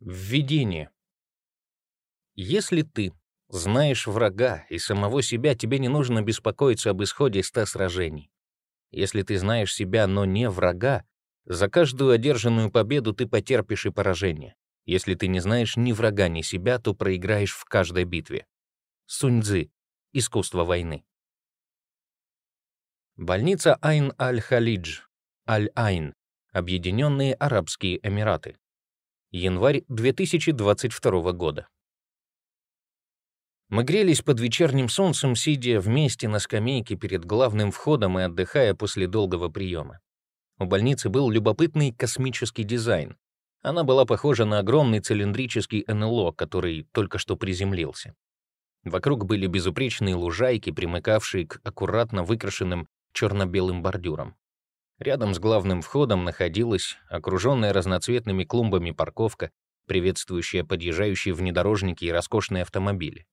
Введение. Если ты знаешь врага и самого себя, тебе не нужно беспокоиться об исходе ста сражений. Если ты знаешь себя, но не врага, за каждую одержанную победу ты потерпишь и поражение. Если ты не знаешь ни врага, ни себя, то проиграешь в каждой битве. Сунь-дзы. Искусство войны. Больница Айн-аль-Халидж. Аль-Айн. Объединенные Арабские Эмираты. Январь 2022 года. Мы грелись под вечерним солнцем, сидя вместе на скамейке перед главным входом и отдыхая после долгого приема. У больницы был любопытный космический дизайн. Она была похожа на огромный цилиндрический НЛО, который только что приземлился. Вокруг были безупречные лужайки, примыкавшие к аккуратно выкрашенным черно-белым бордюрам. Рядом с главным входом находилась окруженная разноцветными клумбами парковка, приветствующая подъезжающие внедорожники и роскошные автомобили.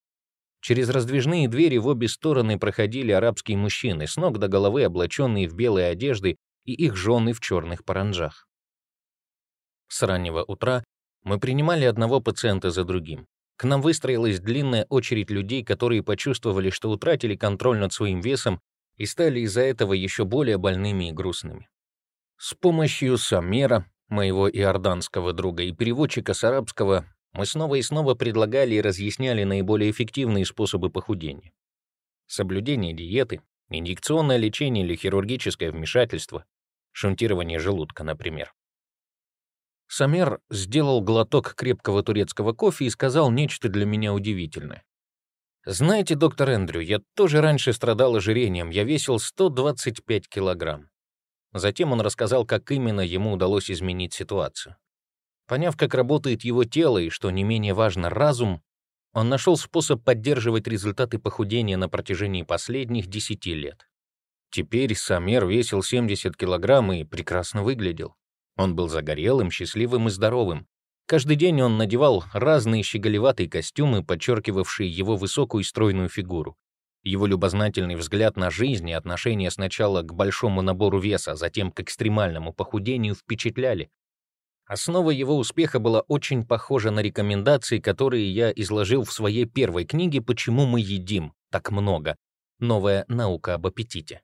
Через раздвижные двери в обе стороны проходили арабские мужчины, с ног до головы облаченные в белые одежды и их жены в черных паранджах. С раннего утра мы принимали одного пациента за другим. К нам выстроилась длинная очередь людей, которые почувствовали, что утратили контроль над своим весом и стали из-за этого еще более больными и грустными. С помощью Самера, моего иорданского друга, и переводчика с арабского, мы снова и снова предлагали и разъясняли наиболее эффективные способы похудения. Соблюдение диеты, инъекционное лечение или хирургическое вмешательство, шунтирование желудка, например. Самер сделал глоток крепкого турецкого кофе и сказал нечто для меня удивительное. Знаете, доктор Эндрю, я тоже раньше страдал ожирением, я весил 125 килограмм. Затем он рассказал, как именно ему удалось изменить ситуацию. Поняв, как работает его тело и, что не менее важно, разум, он нашел способ поддерживать результаты похудения на протяжении последних 10 лет. Теперь Самер весил 70 килограмм и прекрасно выглядел. Он был загорелым, счастливым и здоровым, Каждый день он надевал разные щеголеватые костюмы, подчеркивавшие его высокую и стройную фигуру. Его любознательный взгляд на жизнь и отношение сначала к большому набору веса, а затем к экстремальному похудению впечатляли. Основа его успеха была очень похожа на рекомендации, которые я изложил в своей первой книге «Почему мы едим так много. Новая наука об аппетите».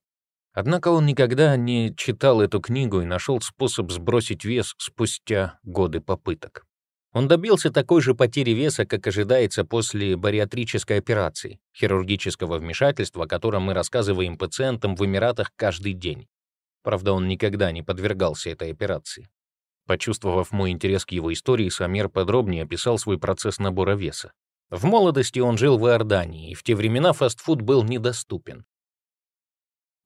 Однако он никогда не читал эту книгу и нашел способ сбросить вес спустя годы попыток. Он добился такой же потери веса, как ожидается после бариатрической операции, хирургического вмешательства, о котором мы рассказываем пациентам в Эмиратах каждый день. Правда, он никогда не подвергался этой операции. Почувствовав мой интерес к его истории, Самир подробнее описал свой процесс набора веса. В молодости он жил в Иордании, и в те времена фастфуд был недоступен.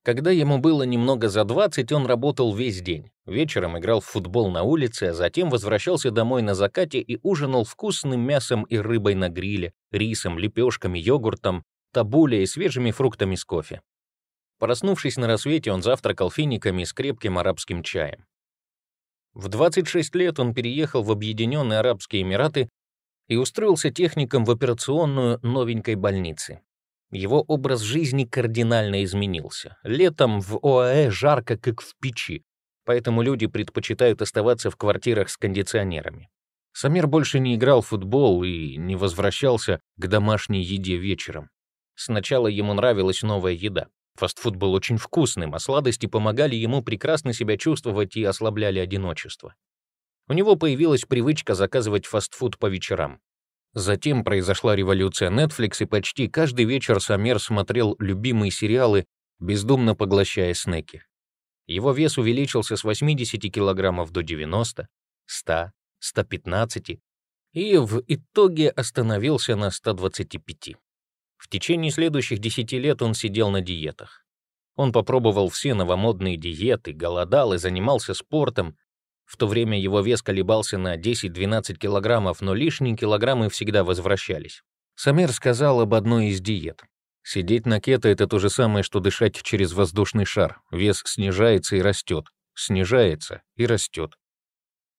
Когда ему было немного за 20, он работал весь день. Вечером играл в футбол на улице, а затем возвращался домой на закате и ужинал вкусным мясом и рыбой на гриле, рисом, лепешками, йогуртом, табулей и свежими фруктами с кофе. Проснувшись на рассвете, он завтракал финиками с крепким арабским чаем. В 26 лет он переехал в Объединенные Арабские Эмираты и устроился техником в операционную новенькой больницы. Его образ жизни кардинально изменился. Летом в ОАЭ жарко, как в печи, поэтому люди предпочитают оставаться в квартирах с кондиционерами. Самир больше не играл в футбол и не возвращался к домашней еде вечером. Сначала ему нравилась новая еда. Фастфуд был очень вкусным, а сладости помогали ему прекрасно себя чувствовать и ослабляли одиночество. У него появилась привычка заказывать фастфуд по вечерам. Затем произошла революция Netflix, и почти каждый вечер Самер смотрел любимые сериалы, бездумно поглощая снеки. Его вес увеличился с 80 килограммов до 90, 100, 115 и в итоге остановился на 125. В течение следующих 10 лет он сидел на диетах. Он попробовал все новомодные диеты, голодал и занимался спортом, в то время его вес колебался на 10-12 килограммов, но лишние килограммы всегда возвращались. Самир сказал об одной из диет. Сидеть на кето — это то же самое, что дышать через воздушный шар. Вес снижается и растет. Снижается и растет.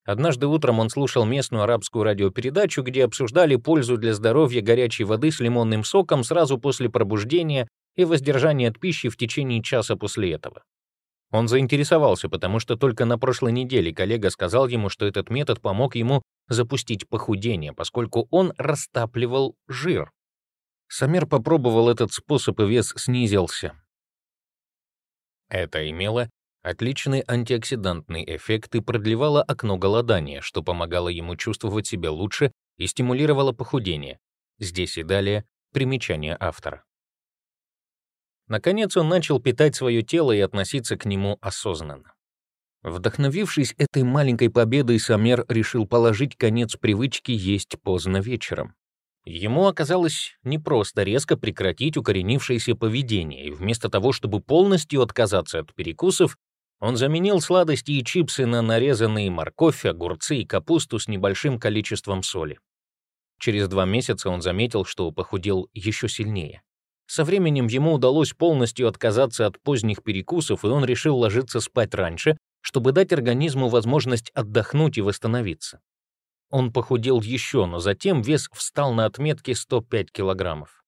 Однажды утром он слушал местную арабскую радиопередачу, где обсуждали пользу для здоровья горячей воды с лимонным соком сразу после пробуждения и воздержания от пищи в течение часа после этого. Он заинтересовался, потому что только на прошлой неделе коллега сказал ему, что этот метод помог ему запустить похудение, поскольку он растапливал жир. Самер попробовал этот способ, и вес снизился. Это имело отличный антиоксидантный эффект и продлевало окно голодания, что помогало ему чувствовать себя лучше и стимулировало похудение. Здесь и далее примечание автора. Наконец он начал питать свое тело и относиться к нему осознанно. Вдохновившись этой маленькой победой, Самер решил положить конец привычке есть поздно вечером. Ему оказалось непросто резко прекратить укоренившееся поведение, и вместо того, чтобы полностью отказаться от перекусов, он заменил сладости и чипсы на нарезанные морковь, огурцы и капусту с небольшим количеством соли. Через два месяца он заметил, что похудел еще сильнее. Со временем ему удалось полностью отказаться от поздних перекусов, и он решил ложиться спать раньше, чтобы дать организму возможность отдохнуть и восстановиться. Он похудел еще, но затем вес встал на отметке 105 килограммов.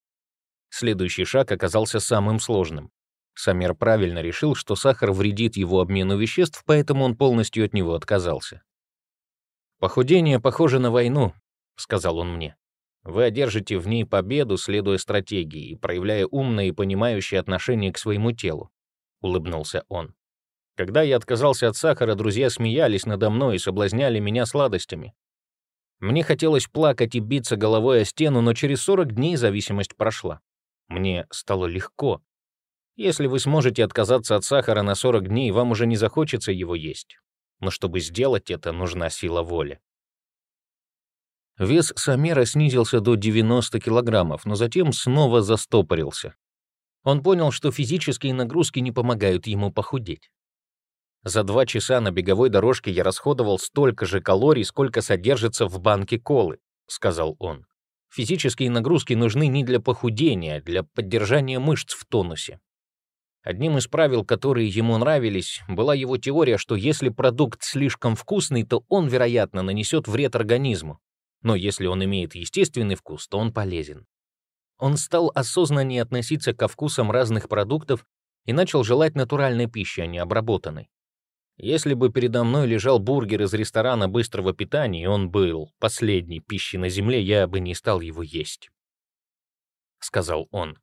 Следующий шаг оказался самым сложным. Самер правильно решил, что сахар вредит его обмену веществ, поэтому он полностью от него отказался. «Похудение похоже на войну», — сказал он мне. «Вы одержите в ней победу, следуя стратегии и проявляя умное и понимающее отношение к своему телу», — улыбнулся он. Когда я отказался от сахара, друзья смеялись надо мной и соблазняли меня сладостями. Мне хотелось плакать и биться головой о стену, но через 40 дней зависимость прошла. Мне стало легко. Если вы сможете отказаться от сахара на 40 дней, вам уже не захочется его есть. Но чтобы сделать это, нужна сила воли. Вес Самера снизился до 90 килограммов, но затем снова застопорился. Он понял, что физические нагрузки не помогают ему похудеть. За два часа на беговой дорожке я расходовал столько же калорий, сколько содержится в банке колы, сказал он. Физические нагрузки нужны не для похудения, а для поддержания мышц в тонусе. Одним из правил, которые ему нравились, была его теория, что если продукт слишком вкусный, то он, вероятно, нанесет вред организму. Но если он имеет естественный вкус, то он полезен. Он стал осознаннее относиться ко вкусам разных продуктов и начал желать натуральной пищи, а не обработанной. Если бы передо мной лежал бургер из ресторана быстрого питания, и он был последней пищей на земле, я бы не стал его есть. Сказал он.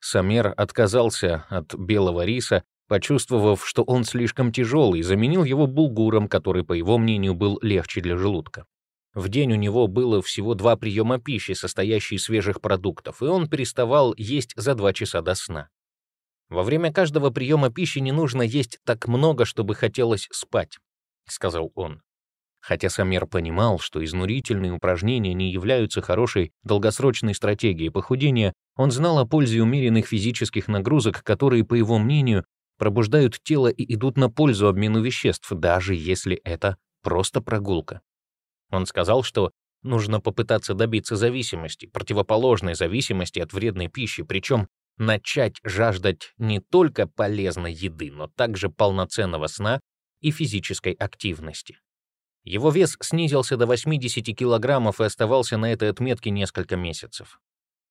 Самер отказался от белого риса, почувствовав, что он слишком тяжелый, заменил его булгуром, который, по его мнению, был легче для желудка. В день у него было всего два приема пищи, состоящие из свежих продуктов, и он переставал есть за два часа до сна. Во время каждого приема пищи не нужно есть так много, чтобы хотелось спать, сказал он. Хотя Самер понимал, что изнурительные упражнения не являются хорошей долгосрочной стратегией похудения, он знал о пользе умеренных физических нагрузок, которые, по его мнению, пробуждают тело и идут на пользу обмену веществ, даже если это просто прогулка. Он сказал, что нужно попытаться добиться зависимости, противоположной зависимости от вредной пищи, причем начать жаждать не только полезной еды, но также полноценного сна и физической активности. Его вес снизился до 80 килограммов и оставался на этой отметке несколько месяцев.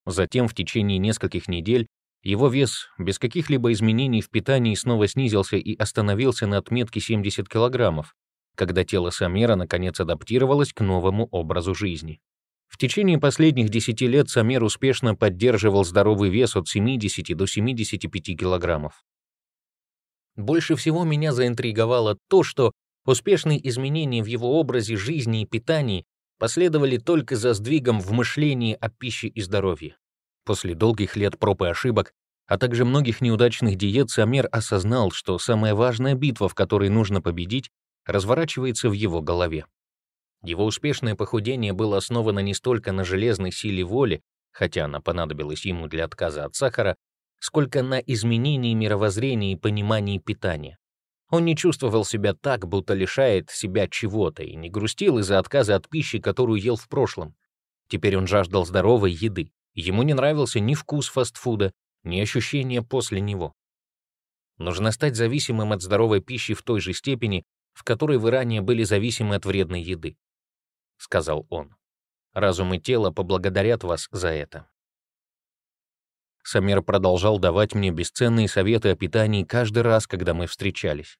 Затем в течение нескольких недель его вес без каких-либо изменений в питании снова снизился и остановился на отметке 70 килограммов, когда тело Самера наконец адаптировалось к новому образу жизни. В течение последних 10 лет Самер успешно поддерживал здоровый вес от 70 до 75 килограммов. Больше всего меня заинтриговало то, что успешные изменения в его образе жизни и питании последовали только за сдвигом в мышлении о пище и здоровье. После долгих лет проб и ошибок, а также многих неудачных диет, Самер осознал, что самая важная битва, в которой нужно победить, разворачивается в его голове. Его успешное похудение было основано не столько на железной силе воли, хотя она понадобилась ему для отказа от сахара, сколько на изменении мировоззрения и понимании питания. Он не чувствовал себя так, будто лишает себя чего-то, и не грустил из-за отказа от пищи, которую ел в прошлом. Теперь он жаждал здоровой еды. Ему не нравился ни вкус фастфуда, ни ощущение после него. Нужно стать зависимым от здоровой пищи в той же степени, в которой вы ранее были зависимы от вредной еды. — сказал он. «Разум и тело поблагодарят вас за это». Самир продолжал давать мне бесценные советы о питании каждый раз, когда мы встречались.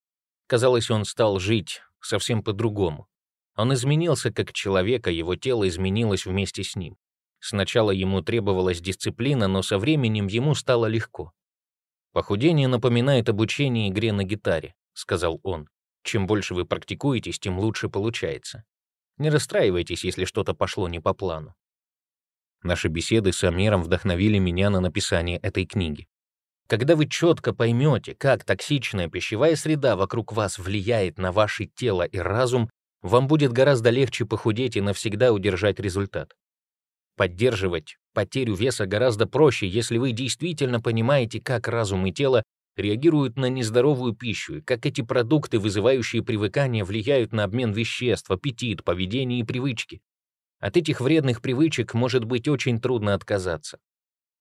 Казалось, он стал жить совсем по-другому. Он изменился как человек, а его тело изменилось вместе с ним. Сначала ему требовалась дисциплина, но со временем ему стало легко. «Похудение напоминает обучение игре на гитаре», — сказал он. «Чем больше вы практикуетесь, тем лучше получается. Не расстраивайтесь, если что-то пошло не по плану». Наши беседы с Амиром вдохновили меня на написание этой книги. Когда вы четко поймете, как токсичная пищевая среда вокруг вас влияет на ваше тело и разум, вам будет гораздо легче похудеть и навсегда удержать результат. Поддерживать потерю веса гораздо проще, если вы действительно понимаете, как разум и тело реагируют на нездоровую пищу и как эти продукты, вызывающие привыкание, влияют на обмен веществ, аппетит, поведение и привычки. От этих вредных привычек может быть очень трудно отказаться.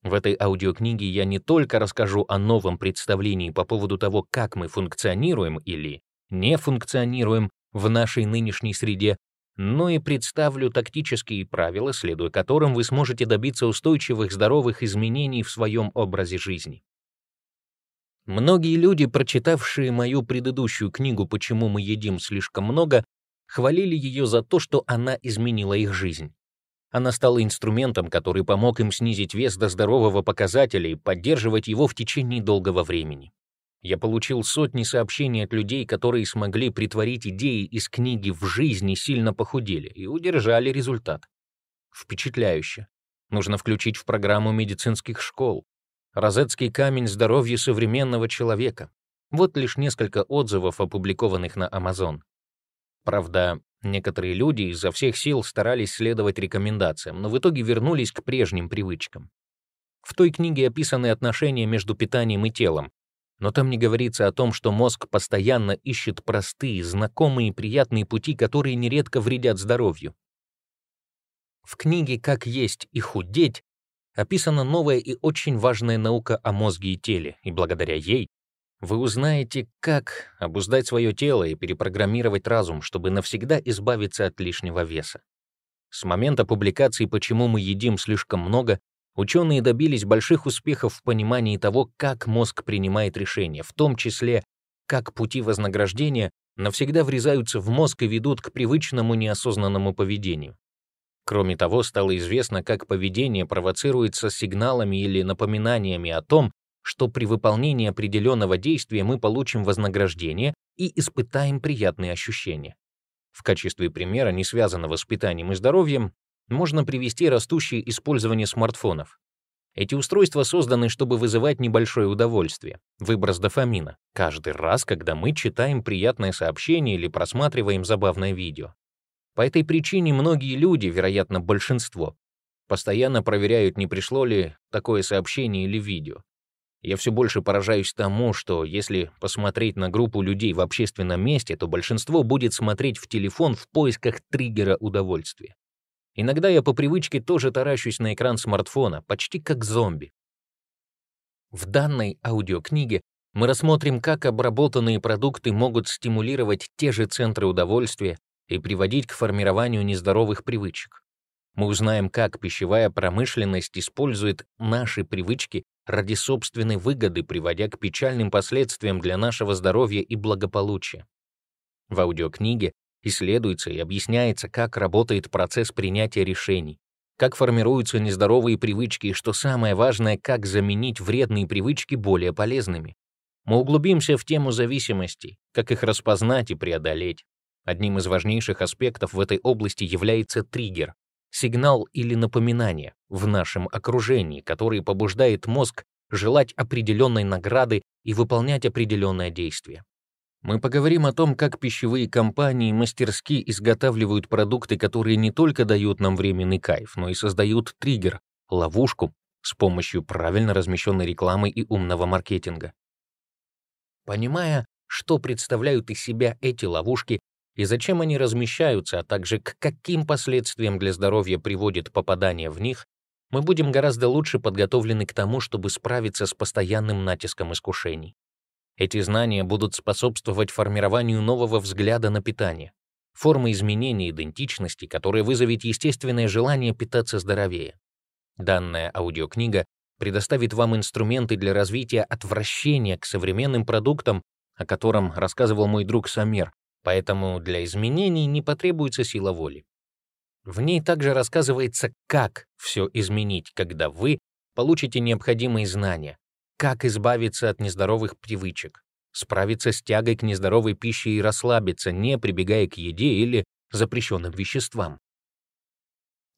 В этой аудиокниге я не только расскажу о новом представлении по поводу того, как мы функционируем или не функционируем в нашей нынешней среде, но и представлю тактические правила, следуя которым вы сможете добиться устойчивых здоровых изменений в своем образе жизни. Многие люди, прочитавшие мою предыдущую книгу «Почему мы едим слишком много», хвалили ее за то, что она изменила их жизнь. Она стала инструментом, который помог им снизить вес до здорового показателя и поддерживать его в течение долгого времени. Я получил сотни сообщений от людей, которые смогли притворить идеи из книги в жизни, сильно похудели и удержали результат. Впечатляюще. Нужно включить в программу медицинских школ. Розетский камень здоровья современного человека. Вот лишь несколько отзывов, опубликованных на Amazon. Правда, некоторые люди изо всех сил старались следовать рекомендациям, но в итоге вернулись к прежним привычкам. В той книге описаны отношения между питанием и телом, но там не говорится о том, что мозг постоянно ищет простые, знакомые и приятные пути, которые нередко вредят здоровью. В книге «Как есть и худеть» описана новая и очень важная наука о мозге и теле, и благодаря ей вы узнаете, как обуздать свое тело и перепрограммировать разум, чтобы навсегда избавиться от лишнего веса. С момента публикации «Почему мы едим слишком много» Ученые добились больших успехов в понимании того, как мозг принимает решения, в том числе, как пути вознаграждения навсегда врезаются в мозг и ведут к привычному неосознанному поведению. Кроме того, стало известно, как поведение провоцируется сигналами или напоминаниями о том, что при выполнении определенного действия мы получим вознаграждение и испытаем приятные ощущения. В качестве примера, не связанного с питанием и здоровьем, можно привести растущее использование смартфонов. Эти устройства созданы, чтобы вызывать небольшое удовольствие, выброс дофамина, каждый раз, когда мы читаем приятное сообщение или просматриваем забавное видео. По этой причине многие люди, вероятно, большинство, постоянно проверяют, не пришло ли такое сообщение или видео. Я все больше поражаюсь тому, что если посмотреть на группу людей в общественном месте, то большинство будет смотреть в телефон в поисках триггера удовольствия. Иногда я по привычке тоже таращусь на экран смартфона, почти как зомби. В данной аудиокниге мы рассмотрим, как обработанные продукты могут стимулировать те же центры удовольствия и приводить к формированию нездоровых привычек. Мы узнаем, как пищевая промышленность использует наши привычки ради собственной выгоды, приводя к печальным последствиям для нашего здоровья и благополучия. В аудиокниге Исследуется и объясняется, как работает процесс принятия решений, как формируются нездоровые привычки и, что самое важное, как заменить вредные привычки более полезными. Мы углубимся в тему зависимостей, как их распознать и преодолеть. Одним из важнейших аспектов в этой области является триггер, сигнал или напоминание в нашем окружении, который побуждает мозг желать определенной награды и выполнять определенное действие. Мы поговорим о том, как пищевые компании мастерски изготавливают продукты, которые не только дают нам временный кайф, но и создают триггер, ловушку с помощью правильно размещенной рекламы и умного маркетинга. Понимая, что представляют из себя эти ловушки и зачем они размещаются, а также к каким последствиям для здоровья приводит попадание в них, мы будем гораздо лучше подготовлены к тому, чтобы справиться с постоянным натиском искушений. Эти знания будут способствовать формированию нового взгляда на питание, формы изменения идентичности, которая вызовет естественное желание питаться здоровее. Данная аудиокнига предоставит вам инструменты для развития отвращения к современным продуктам, о котором рассказывал мой друг Самир, поэтому для изменений не потребуется сила воли. В ней также рассказывается, как все изменить, когда вы получите необходимые знания, как избавиться от нездоровых привычек, справиться с тягой к нездоровой пище и расслабиться, не прибегая к еде или запрещенным веществам.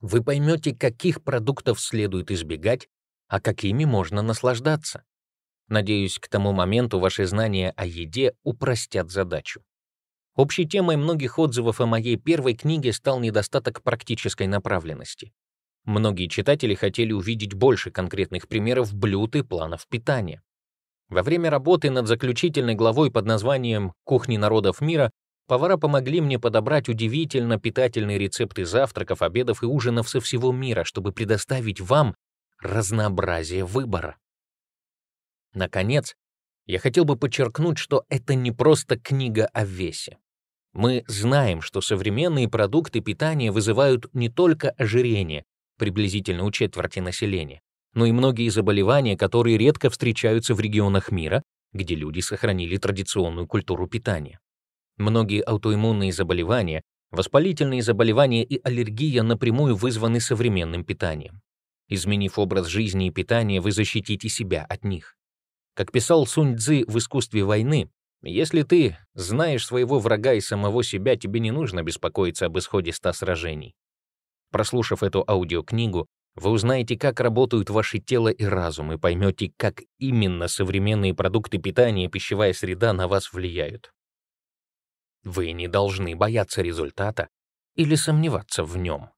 Вы поймете, каких продуктов следует избегать, а какими можно наслаждаться. Надеюсь, к тому моменту ваши знания о еде упростят задачу. Общей темой многих отзывов о моей первой книге стал недостаток практической направленности. Многие читатели хотели увидеть больше конкретных примеров блюд и планов питания. Во время работы над заключительной главой под названием «Кухни народов мира» повара помогли мне подобрать удивительно питательные рецепты завтраков, обедов и ужинов со всего мира, чтобы предоставить вам разнообразие выбора. Наконец, я хотел бы подчеркнуть, что это не просто книга о весе. Мы знаем, что современные продукты питания вызывают не только ожирение, приблизительно у четверти населения, но и многие заболевания, которые редко встречаются в регионах мира, где люди сохранили традиционную культуру питания. Многие аутоиммунные заболевания, воспалительные заболевания и аллергия напрямую вызваны современным питанием. Изменив образ жизни и питания, вы защитите себя от них. Как писал Сунь Цзы в «Искусстве войны», если ты знаешь своего врага и самого себя, тебе не нужно беспокоиться об исходе ста сражений. Прослушав эту аудиокнигу, вы узнаете, как работают ваши тело и разум, и поймете, как именно современные продукты питания и пищевая среда на вас влияют. Вы не должны бояться результата или сомневаться в нем.